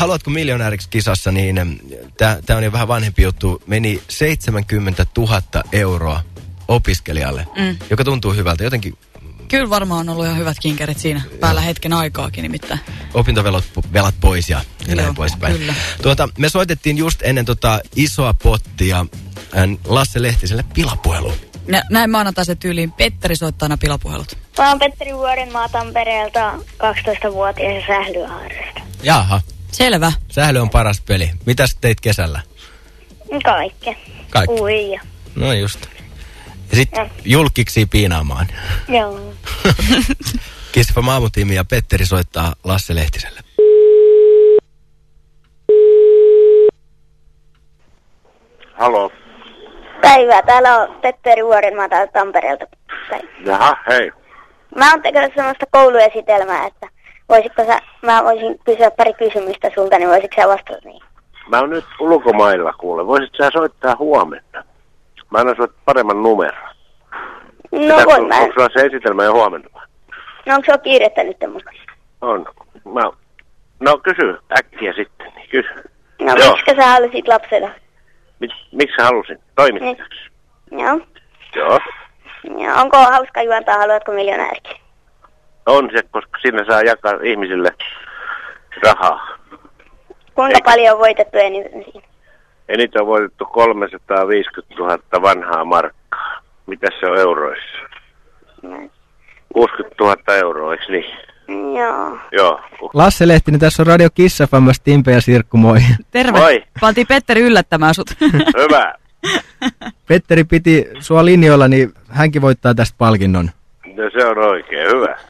Haluatko miljonääriksi kisassa, niin tämä on jo vähän vanhempi juttu. Meni 70 000 euroa opiskelijalle, mm. joka tuntuu hyvältä. Jotenkin Kyllä varmaan on ollut ihan hyvät kinkerit siinä päällä hetken aikaakin nimittäin. Opintovelat velat pois ja, ja näin poispäin. Kyllä. Tuota, me soitettiin just ennen tota isoa pottia Lasse Lehtiselle pilapuheluun. Nä, näin maanantai se tyyliin. Petteri soittaa aina pilapuhelut. Mä oon Petteri Vuorenmaa Tampereelta 12-vuotias ja sählyharrasta. Jaha. Selvä. Sähly on paras peli. Mitäs teit kesällä? Kaikke. Kaikki. Ui. No just. Ja sitten julkiksi piinaamaan. Joo. Kispa maamutiimi ja Petteri soittaa Lasse Lehtiselle. Halo. Päivää. Täällä on Petteri Vuorenmaa täältä Tampereelta. Jaha, hei. Mä oon tekemässä sellaista kouluesitelmää, että voisitko sä, mä voisin kysyä pari kysymystä sulta, niin voisitko sä vastata niin? Mä oon nyt ulkomailla kuule. Voisit sä soittaa huomenna? Mä annan sulle paremman numeron. No Pitää- voin mä. Onko sulla se esitelmä jo huomenna? No onko se on kiirettä nyt musta? On. Mä... No kysy äkkiä sitten, niin kysy. No Joo. miksi sä halusit lapsena? Mik, miksi sä halusin? Toimittajaksi? Joo. Joo. Ja onko hauska juontaa, haluatko miljonääriksi? On se, koska sinne saa jakaa ihmisille rahaa. Kuinka Eikö? paljon on voitettu eniten siinä? Eniten on voitettu 350 000 vanhaa markkaa. Mitäs se on euroissa? No. 60 000 euroa, eikö niin? Joo. Joo. Lasse Lehtinen, tässä on Radio Kissa FMS, Timpe ja Sirkku, moi. Terve. Moi. Pantiin Petteri yllättämään sut. Hyvä. Petteri piti sua linjoilla, niin hänkin voittaa tästä palkinnon. No se on oikein hyvä.